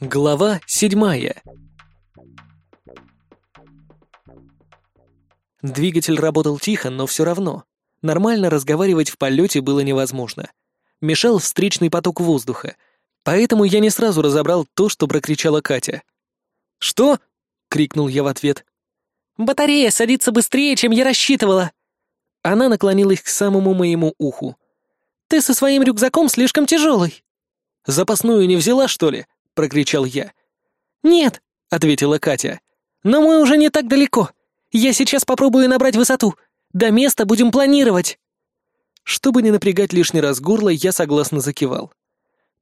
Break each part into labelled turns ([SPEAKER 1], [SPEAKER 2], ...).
[SPEAKER 1] Глава седьмая. Двигатель работал тихо, но все равно. Нормально разговаривать в полете было невозможно. Мешал встречный поток воздуха, поэтому я не сразу разобрал то, что прокричала Катя. «Что?» — крикнул я в ответ.
[SPEAKER 2] «Батарея садится быстрее, чем я рассчитывала!»
[SPEAKER 1] Она наклонилась к самому моему уху.
[SPEAKER 2] «Ты со своим рюкзаком слишком тяжелый!»
[SPEAKER 1] «Запасную не взяла, что ли?» — прокричал я.
[SPEAKER 2] «Нет», —
[SPEAKER 1] ответила Катя.
[SPEAKER 2] «Но мы уже не так далеко. Я сейчас попробую набрать высоту. До места будем планировать».
[SPEAKER 1] Чтобы не напрягать лишний раз горло, я согласно закивал.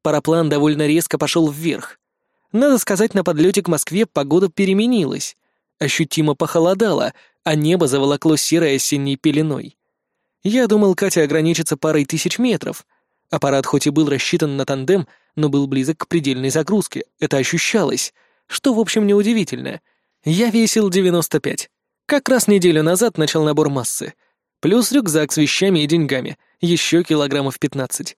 [SPEAKER 1] Параплан довольно резко пошел вверх. Надо сказать, на подлете к Москве погода переменилась. Ощутимо похолодало, а небо заволокло серой осенней пеленой. Я думал, Катя ограничится парой тысяч метров. Аппарат хоть и был рассчитан на тандем, но был близок к предельной загрузке, это ощущалось, что, в общем, неудивительно. Я весил 95. Как раз неделю назад начал набор массы. Плюс рюкзак с вещами и деньгами, еще килограммов 15.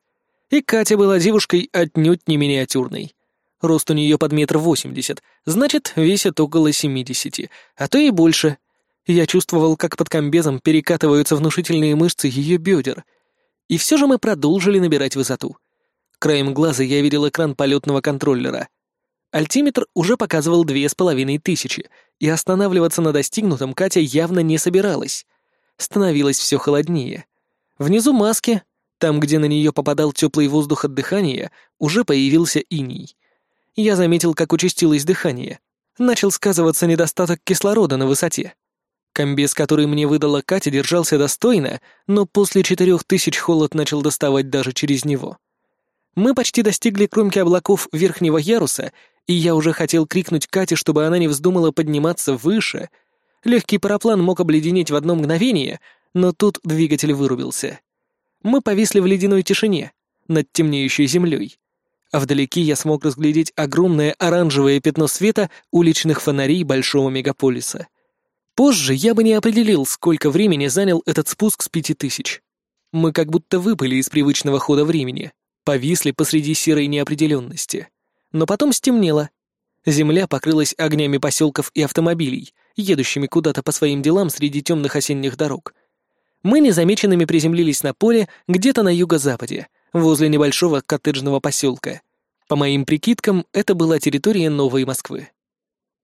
[SPEAKER 1] И Катя была девушкой отнюдь не миниатюрной. Рост у нее под метр восемьдесят, значит, весит около семидесяти, а то и больше. Я чувствовал, как под комбезом перекатываются внушительные мышцы ее бедер. И все же мы продолжили набирать высоту. Краем глаза я видел экран полетного контроллера. Альтиметр уже показывал две с половиной тысячи, и останавливаться на достигнутом Катя явно не собиралась. Становилось все холоднее. Внизу маски, там, где на нее попадал теплый воздух от дыхания, уже появился иней. Я заметил, как участилось дыхание. Начал сказываться недостаток кислорода на высоте. Комбез, который мне выдала Катя, держался достойно, но после четырех тысяч холод начал доставать даже через него. Мы почти достигли кромки облаков верхнего яруса, и я уже хотел крикнуть Кате, чтобы она не вздумала подниматься выше. Легкий параплан мог обледенеть в одно мгновение, но тут двигатель вырубился. Мы повисли в ледяной тишине, над темнеющей землей. А вдалеке я смог разглядеть огромное оранжевое пятно света уличных фонарей большого мегаполиса. Позже я бы не определил, сколько времени занял этот спуск с пяти тысяч. Мы как будто выпали из привычного хода времени повисли посреди серой неопределенности. Но потом стемнело. Земля покрылась огнями поселков и автомобилей, едущими куда-то по своим делам среди темных осенних дорог. Мы незамеченными приземлились на поле где-то на юго-западе, возле небольшого коттеджного поселка. По моим прикидкам, это была территория Новой Москвы.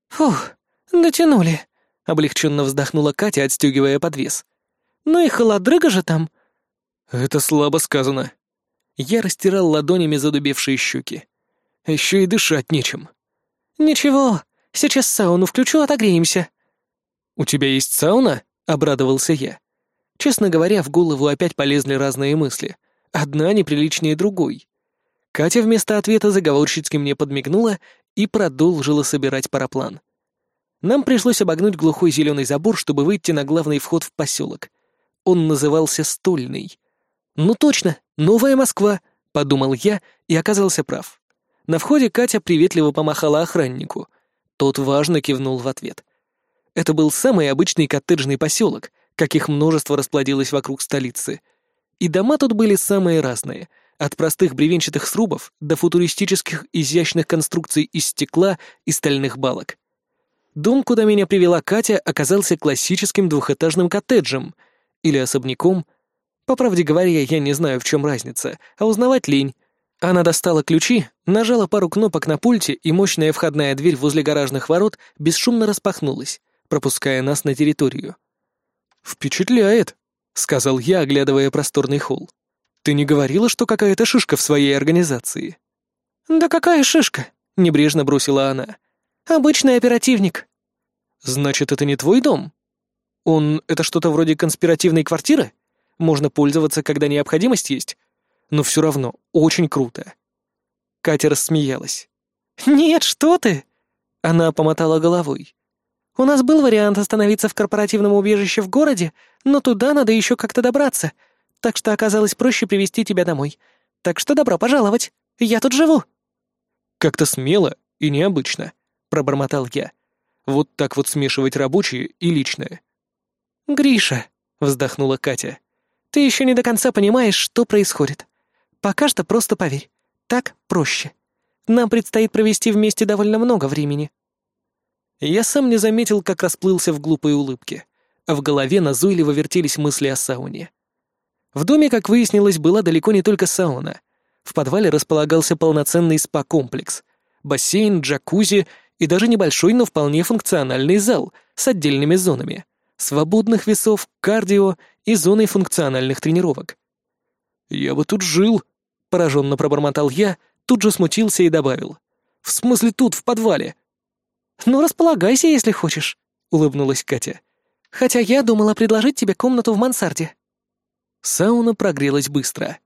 [SPEAKER 2] «Фух, дотянули», —
[SPEAKER 1] облегченно вздохнула Катя, отстегивая подвес.
[SPEAKER 2] «Ну и холодрыга же там».
[SPEAKER 1] «Это слабо сказано», я растирал ладонями задубевшие щеки. Еще и дышать нечем.
[SPEAKER 2] «Ничего, сейчас сауну включу, отогреемся».
[SPEAKER 1] «У тебя есть сауна?» — обрадовался я. Честно говоря, в голову опять полезли разные мысли. Одна неприличнее другой. Катя вместо ответа заговорщицки мне подмигнула и продолжила собирать параплан. Нам пришлось обогнуть глухой зеленый забор, чтобы выйти на главный вход в поселок. Он назывался Стольный. Ну точно, «Новая Москва», — подумал я и оказался прав. На входе Катя приветливо помахала охраннику. Тот важно кивнул в ответ. Это был самый обычный коттеджный поселок, каких множество расплодилось вокруг столицы. И дома тут были самые разные, от простых бревенчатых срубов до футуристических изящных конструкций из стекла и стальных балок. Дом, куда меня привела Катя, оказался классическим двухэтажным коттеджем или особняком — по правде говоря, я не знаю, в чем разница, а узнавать лень. Она достала ключи, нажала пару кнопок на пульте, и мощная входная дверь возле гаражных ворот бесшумно распахнулась, пропуская нас на территорию. «Впечатляет», — сказал я, оглядывая просторный холл. «Ты не говорила, что какая-то шишка в своей организации?»
[SPEAKER 2] «Да какая шишка?» — небрежно бросила она. «Обычный оперативник».
[SPEAKER 1] «Значит, это не твой дом? Он — это что-то вроде конспиративной квартиры?» можно пользоваться, когда необходимость есть. Но все равно очень круто. Катя рассмеялась.
[SPEAKER 2] «Нет, что ты!»
[SPEAKER 1] Она помотала головой.
[SPEAKER 2] «У нас был вариант остановиться в корпоративном убежище в городе, но туда надо еще как-то добраться, так что оказалось проще привезти тебя домой. Так что добро пожаловать, я тут живу».
[SPEAKER 1] «Как-то смело и необычно», — пробормотал я. «Вот так вот смешивать рабочее и личное».
[SPEAKER 2] «Гриша», — вздохнула Катя, — ты еще не до конца понимаешь, что происходит. Пока что просто поверь. Так проще. Нам предстоит провести вместе довольно много времени».
[SPEAKER 1] Я сам не заметил, как расплылся в глупой улыбке, а в голове назойливо вертелись мысли о сауне. В доме, как выяснилось, была далеко не только сауна. В подвале располагался полноценный спа-комплекс, бассейн, джакузи и даже небольшой, но вполне функциональный зал с отдельными зонами, свободных весов, кардио и зоной функциональных тренировок. «Я бы тут жил», — пораженно пробормотал я, тут же смутился и добавил. «В смысле тут, в подвале?»
[SPEAKER 2] «Ну, располагайся, если хочешь», — улыбнулась Катя. «Хотя я думала предложить тебе комнату в мансарде».
[SPEAKER 1] Сауна прогрелась быстро.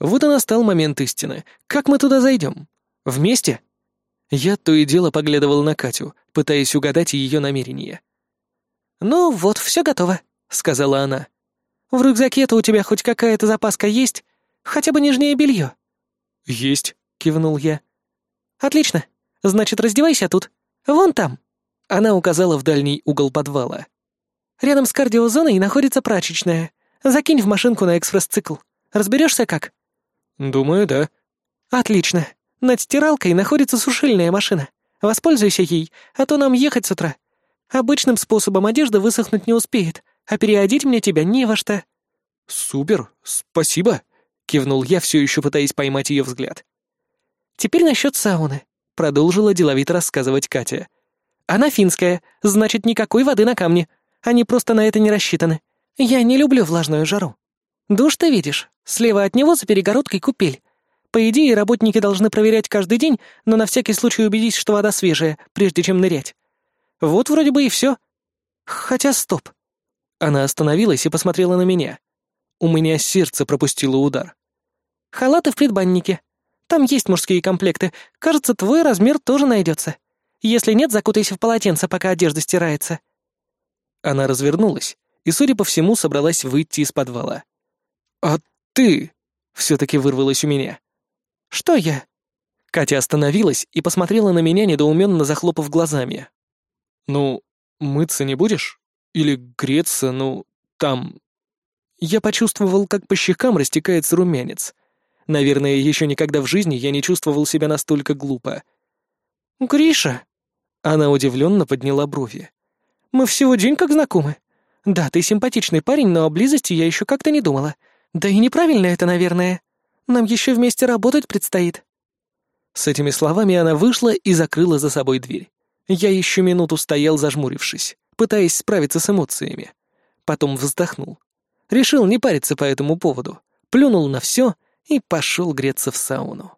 [SPEAKER 1] Вот и настал момент истины. Как мы туда зайдем? Вместе? Я то и дело поглядывал на Катю, пытаясь угадать ее намерения.
[SPEAKER 2] «Ну вот, все готово», — сказала она. «В рюкзаке-то у тебя хоть какая-то запаска есть? Хотя бы нижнее белье?»
[SPEAKER 1] «Есть», — кивнул я.
[SPEAKER 2] «Отлично. Значит, раздевайся тут. Вон там».
[SPEAKER 1] Она указала в дальний угол подвала.
[SPEAKER 2] «Рядом с кардиозоной находится прачечная. Закинь в машинку на экспресс-цикл. Разберешься как?»
[SPEAKER 1] «Думаю, да».
[SPEAKER 2] «Отлично. Над стиралкой находится сушильная машина. Воспользуйся ей, а то нам ехать с утра. Обычным способом одежда высохнуть не успеет, а переодеть мне тебя не во что».
[SPEAKER 1] «Супер, спасибо», — кивнул я, все еще пытаясь поймать ее взгляд.
[SPEAKER 2] «Теперь насчет сауны», — продолжила деловито рассказывать Катя. «Она финская, значит, никакой воды на камне. Они просто на это не рассчитаны. Я не люблю влажную жару. Душ ты видишь, слева от него за перегородкой купель. По идее, работники должны проверять каждый день, но на всякий случай убедись, что вода свежая, прежде чем нырять. Вот вроде бы и все. Хотя стоп.
[SPEAKER 1] Она остановилась и посмотрела на меня. У меня сердце пропустило удар.
[SPEAKER 2] Халаты в предбаннике. Там есть мужские комплекты. Кажется, твой размер тоже найдется. Если нет, закутайся в полотенце, пока одежда стирается.
[SPEAKER 1] Она развернулась и, судя по всему, собралась выйти из подвала. «А ты?» — все-таки вырвалось у меня.
[SPEAKER 2] «Что я?»
[SPEAKER 1] Катя остановилась и посмотрела на меня, недоуменно захлопав глазами. «Ну, мыться не будешь? Или греться, ну, там...» Я почувствовал, как по щекам растекается румянец. Наверное, еще никогда в жизни я не чувствовал себя настолько глупо.
[SPEAKER 2] «Гриша!»
[SPEAKER 1] Она удивленно подняла брови.
[SPEAKER 2] «Мы всего день как знакомы. Да, ты симпатичный парень, но о близости я еще как-то не думала. Да и неправильно это, наверное. Нам еще вместе работать предстоит».
[SPEAKER 1] С этими словами она вышла и закрыла за собой дверь. Я еще минуту стоял, зажмурившись, пытаясь справиться с эмоциями. Потом вздохнул. Решил не париться по этому поводу, плюнул на все и пошел греться в сауну.